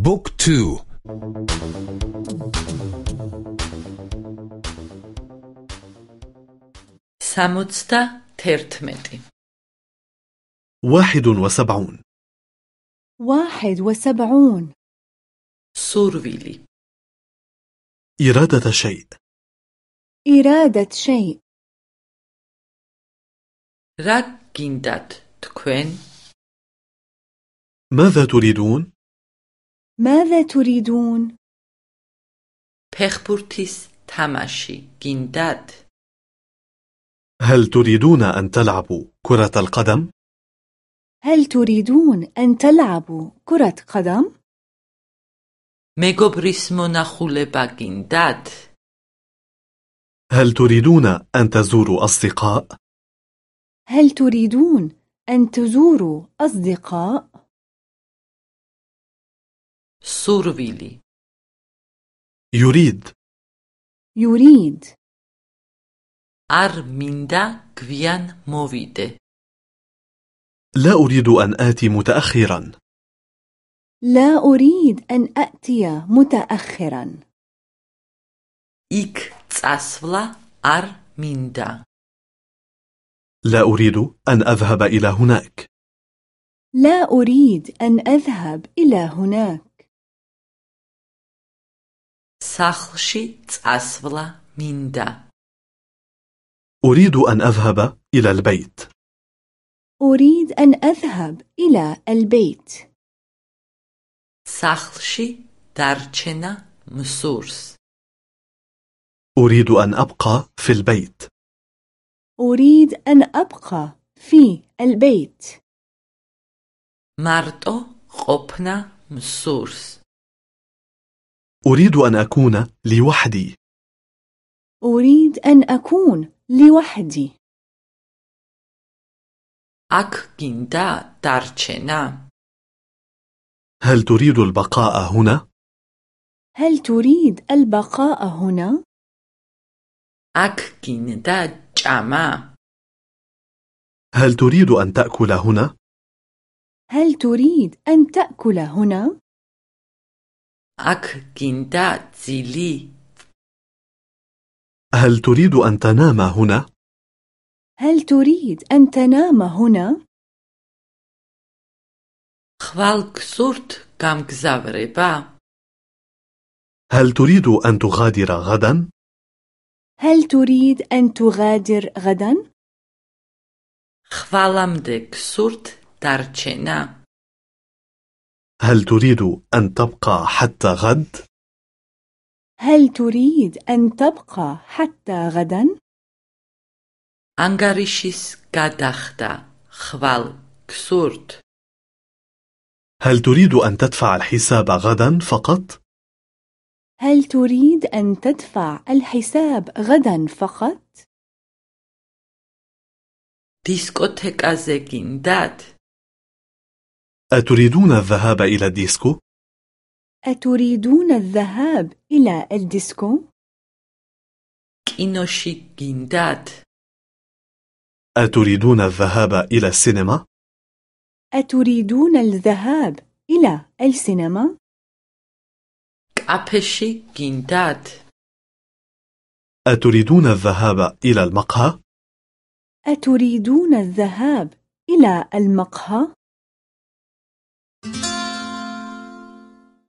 book two. სამოცდათერთმეტი واحد وسبعون. واحد وسبعون. სურვილი إرادة شيء. إرادة شيء. რა გინდათ تكوين ماذا تريدون؟ ماذا تريدون؟ ფეხბურთის თამაში გინდათ هل تريدون أن تلعبوا كرة القدم؟ هل تريدون أن تلعبوا كرة قدم؟ მეგობრის მონახულება გინდათ هل تريدون أن تزوروا أصدقاء؟ هل تريدون أن تزوروا أصدقاء؟ سوربيلي يريد. يريد. أرميندا كفيان موفيد. لا أريد أن آتي متأخرا. لا أريد أن أأتي متأخرا. إك تأسفلا أرميندا. لا أريد أن أذهب إلى هناك. لا أريد أن أذهب إلى هناك. სახლში წასვლა მინდა أريد أن أذهب إلى البيت أريد أن أذهب إلى البيت სახლში დარჩენა მსურს أريد أن أبقى في البيت أريد أن أبقى في البيت მარტო ყოფნა მსურს أريد أن أكون لوحدي أريد أن أكون لوحدي أك جندا تارچنا هل تريد البقاء هنا؟ هل تريد البقاء هنا؟ أك جندا جاما هل تريد أن تأكل هنا؟ هل تريد أن تأكل هنا؟ აქ გინდა ძილი هل تريد أن تنام هنا؟ هل تريد أن تنام هنا؟ ხვალ გსურთ გამგზავრება هل تريد أن تغادر غدا؟ هل تريد أن تغادر غدا؟ ხვალამდე გსურთ დარჩენა هل تريد أن تبقى حتى غد؟ هل تريد أن تبقى حتى غدا؟ ანგარიშის გადახდა ხვალ გსურთ هل تريد أن تدفع الحساب غدا فقط؟ هل تريد أن تدفع الحساب غدا فقط؟ დისკოთეკაზე გინდათ أتريدون الذهاب إلى الديسكو؟ أتريدون الذهاب إلى الديسكو؟ კინოში გინდათ أتريدون الذهاب إلى السينما؟ أتريدون الذهاب إلى السينما؟ კაფეში გინდათ أتريدون الذهاب إلى المقهى؟ أتريدون الذهاب إلى المقهى؟